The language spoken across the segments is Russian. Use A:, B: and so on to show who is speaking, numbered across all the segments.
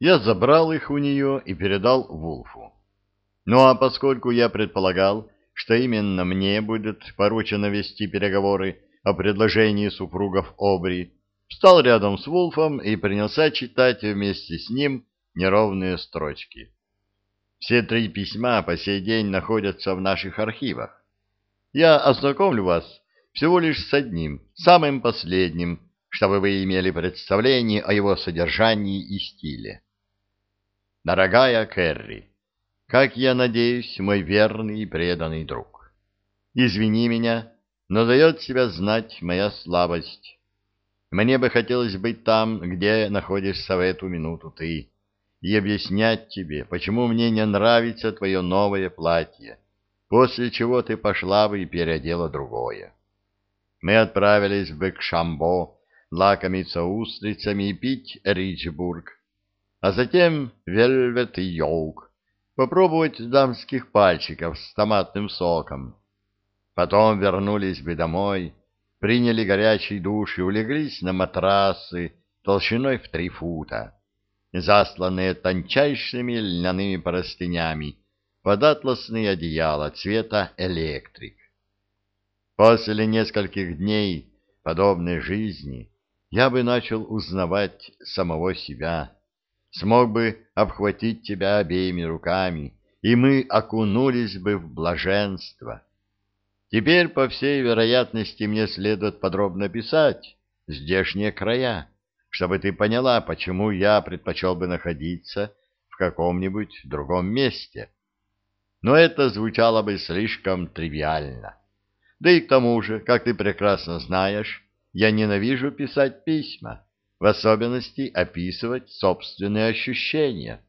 A: Я забрал их у нее и передал Вулфу. Ну а поскольку я предполагал, что именно мне будет поручено вести переговоры о предложении супругов Обри, встал рядом с Вулфом и принялся читать вместе с ним неровные строчки. Все три письма по сей день находятся в наших архивах. Я ознакомлю вас всего лишь с одним, самым последним, чтобы вы имели представление о его содержании и стиле. Дорогая Кэрри, как я надеюсь, мой верный и преданный друг, извини меня, но дает себя знать моя слабость. Мне бы хотелось быть там, где находишься в эту минуту ты, и объяснять тебе, почему мне не нравится твое новое платье, после чего ты пошла бы и переодела другое. Мы отправились в Бекшамбо лакомиться устрицами и пить Ричбург, а затем Вельвет и Йоук, попробовать дамских пальчиков с томатным соком. Потом вернулись бы домой, приняли горячий душ и улеглись на матрасы толщиной в три фута засланные тончайшими льняными простынями, под атласные одеяла цвета электрик. После нескольких дней подобной жизни я бы начал узнавать самого себя, смог бы обхватить тебя обеими руками, и мы окунулись бы в блаженство. Теперь, по всей вероятности, мне следует подробно писать здешние края, чтобы ты поняла, почему я предпочел бы находиться в каком-нибудь другом месте. Но это звучало бы слишком тривиально. Да и к тому же, как ты прекрасно знаешь, я ненавижу писать письма, в особенности описывать собственные ощущения.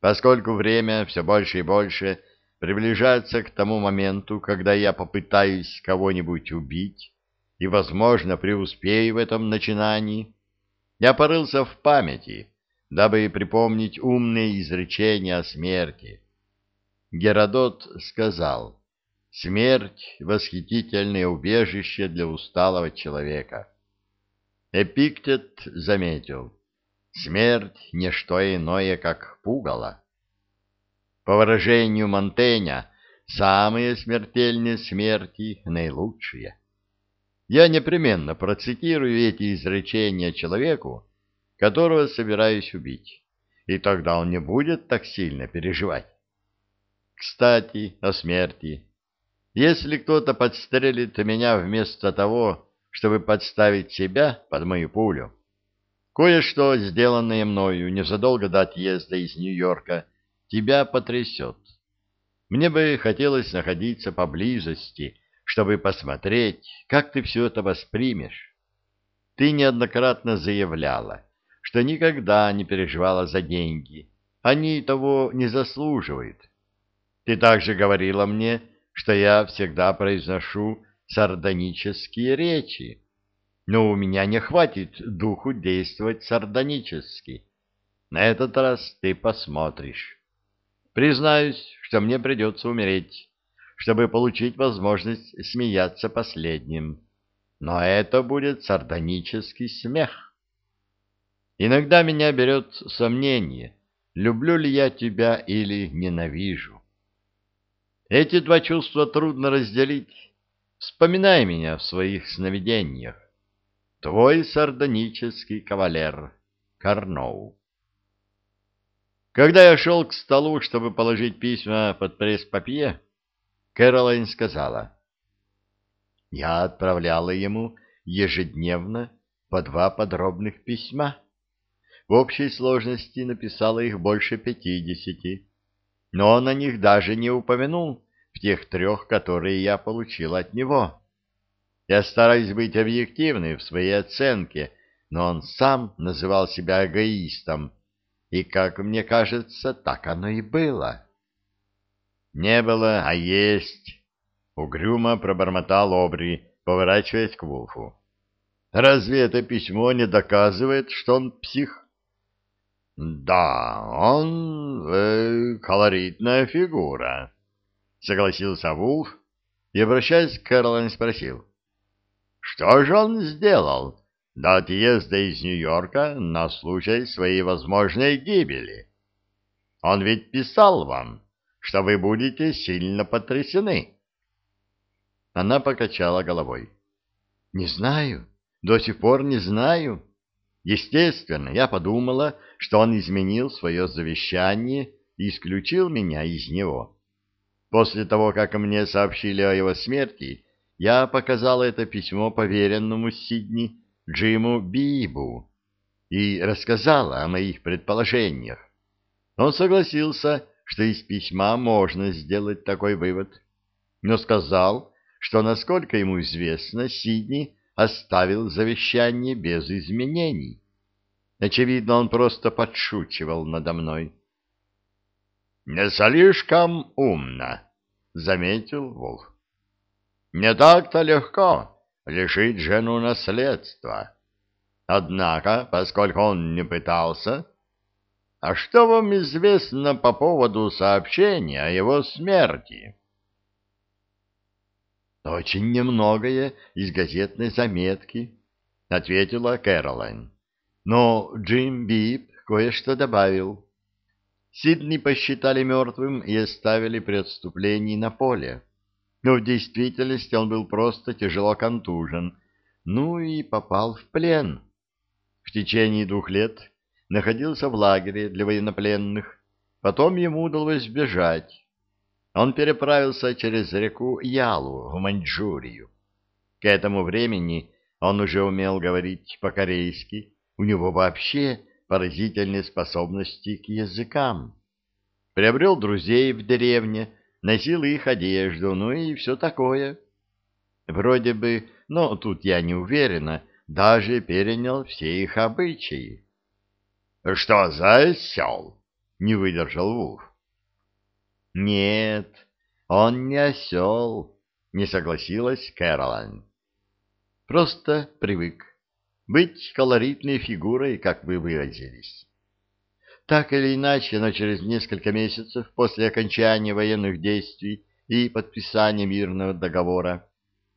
A: Поскольку время все больше и больше приближается к тому моменту, когда я попытаюсь кого-нибудь убить и, возможно, преуспею в этом начинании, я порылся в памяти, дабы припомнить умные изречения о смерти. Геродот сказал, «Смерть — восхитительное убежище для усталого человека». Эпиктет заметил, «Смерть — не что иное, как пугало». По выражению Монтеня, самые смертельные смерти — наилучшие. Я непременно процитирую эти изречения человеку, которого собираюсь убить, и тогда он не будет так сильно переживать. Кстати, о смерти. Если кто-то подстрелит меня вместо того, чтобы подставить себя под мою пулю, кое-что, сделанное мною незадолго до отъезда из Нью-Йорка, тебя потрясет. Мне бы хотелось находиться поблизости чтобы посмотреть, как ты все это воспримешь. Ты неоднократно заявляла, что никогда не переживала за деньги. Они того не заслуживают. Ты также говорила мне, что я всегда произношу сардонические речи. Но у меня не хватит духу действовать сардонически. На этот раз ты посмотришь. Признаюсь, что мне придется умереть чтобы получить возможность смеяться последним. Но это будет сардонический смех. Иногда меня берет сомнение, люблю ли я тебя или ненавижу. Эти два чувства трудно разделить. Вспоминай меня в своих сновидениях. Твой сардонический кавалер Карноу. Когда я шел к столу, чтобы положить письма под пресс-папье, Кэролайн сказала. Я отправляла ему ежедневно по два подробных письма. В общей сложности написала их больше пятидесяти, но он о них даже не упомянул в тех трех, которые я получил от него. Я стараюсь быть объективной в своей оценке, но он сам называл себя эгоистом, и, как мне кажется, так оно и было. Не было, а есть. Угрюмо пробормотал Обри, поворачиваясь к Вулфу. Разве это письмо не доказывает, что он псих? Да, он э, колоритная фигура, согласился Вулф и, обращаясь к Кэролайн, спросил. Что же он сделал до отъезда из Нью-Йорка на случай своей возможной гибели. Он ведь писал вам, что вы будете сильно потрясены.
B: Она покачала головой. Не знаю, до сих пор не знаю. Естественно, я подумала, что он изменил свое завещание и исключил меня из него. После того, как мне сообщили о его смерти, я показала это письмо поверенному Сидни Джиму Бибу и рассказала о моих предположениях. Он согласился, что из письма можно сделать такой вывод, но сказал, что, насколько ему известно, Сидни оставил завещание без изменений. Очевидно, он просто подшучивал надо мной.
A: — Не слишком умно, — заметил Волк. — Не так-то легко лишить жену наследства. Однако, поскольку он не пытался... А что вам известно по поводу сообщения о его смерти?
B: Очень немногое из газетной заметки, ответила Кэролайн. Но Джим Бип кое-что добавил. Сидни посчитали мертвым и оставили при отступлении на поле но в действительности он был просто тяжело контужен, ну и попал в плен. В течение двух лет находился в лагере для военнопленных, потом ему удалось сбежать. Он переправился через реку Ялу в Маньчжурию. К этому времени он уже умел говорить по-корейски, у него вообще поразительные способности к языкам. Приобрел друзей в деревне, носил их одежду, ну и все такое. Вроде бы, но тут я не уверена, даже перенял все их обычаи.
A: — Что за осел? — не выдержал Вулф.
B: — Нет, он не осел, — не согласилась Кэролайн. — Просто привык быть колоритной фигурой, как вы выразились. Так или иначе, но через несколько месяцев после окончания военных действий и подписания мирного договора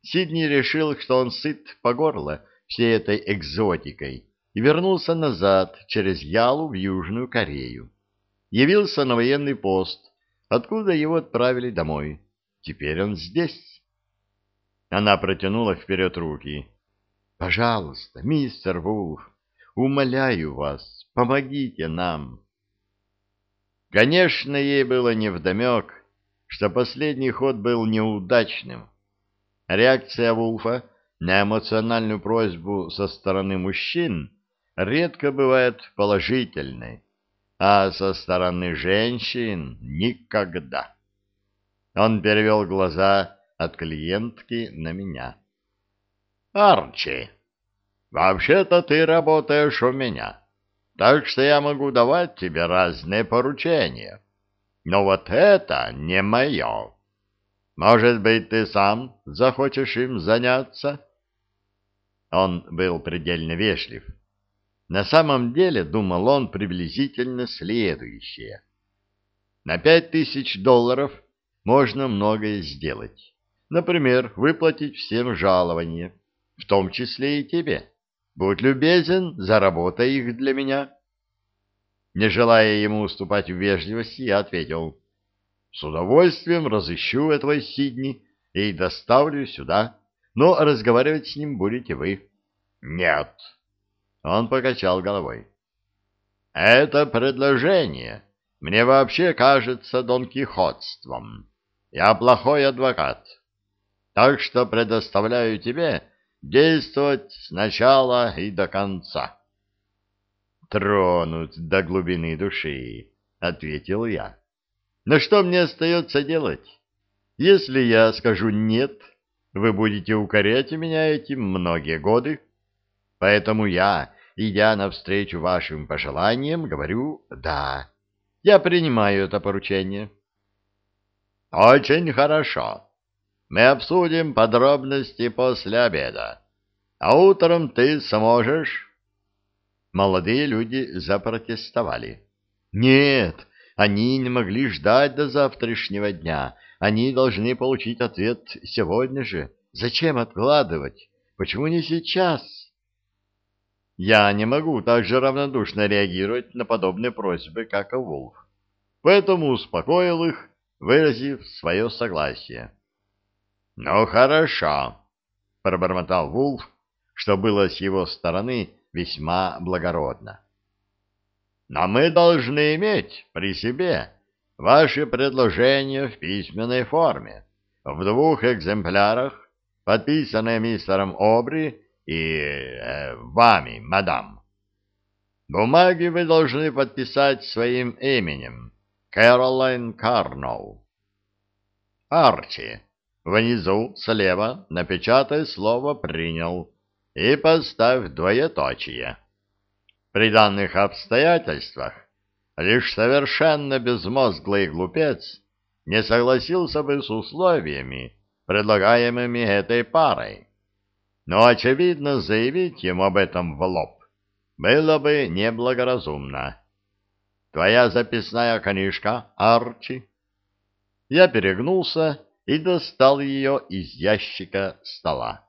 B: Сидни решил, что он сыт по горло всей этой экзотикой и вернулся назад через Ялу в Южную Корею. Явился на военный пост, откуда его отправили домой. Теперь он здесь. Она протянула вперед руки. «Пожалуйста, мистер Вулф, умоляю вас, помогите нам». Конечно, ей было невдомек, что последний ход был неудачным. Реакция Вулфа на эмоциональную просьбу со стороны мужчин редко бывает положительной, а со стороны женщин никогда. Он перевел глаза от клиентки на меня. «Арчи, вообще-то ты работаешь у меня» так что я могу давать тебе разные поручения. Но вот это не мое. Может быть, ты сам захочешь им заняться?» Он был предельно вежлив. На самом деле, думал он приблизительно следующее. На пять тысяч долларов можно многое сделать. Например, выплатить всем жалование, в том числе и тебе. Будь любезен, заработай их для меня. Не желая ему уступать в вежливости, я ответил. С удовольствием разыщу этого Сидни и доставлю сюда, но разговаривать с ним будете вы. Нет. Он покачал головой. Это предложение мне вообще кажется донкихотством. Я плохой адвокат. Так что предоставляю тебе Действовать сначала и до конца. Тронут до глубины души, ответил я. Но что мне остается делать? Если я скажу «нет», вы будете укорять меня этим многие годы. Поэтому я, идя навстречу вашим пожеланиям, говорю «да». Я принимаю это поручение. Очень хорошо. Мы обсудим подробности после обеда. А утром ты сможешь? Молодые люди запротестовали. Нет, они не могли ждать до завтрашнего дня. Они должны получить ответ сегодня же. Зачем откладывать? Почему не сейчас?
A: я не могу так же равнодушно реагировать на подобные просьбы, как и Вулф. Поэтому успокоил их, выразив свое согласие. — Ну, хорошо, — пробормотал Вулф, что было с его стороны весьма благородно. — Но мы должны иметь при себе ваши предложения в письменной форме, в двух экземплярах, подписанные мистером Обри и э, вами, мадам. Бумаги вы должны подписать своим именем. Кэролайн Карноу. Арчи. Внизу, слева, напечатай слово «принял» и поставь двоеточие. При данных обстоятельствах лишь совершенно безмозглый глупец не согласился бы с условиями, предлагаемыми этой парой. Но, очевидно, заявить ему об этом в лоб было бы неблагоразумно. Твоя записная книжка, Арчи? Я перегнулся и достал ее из ящика стола.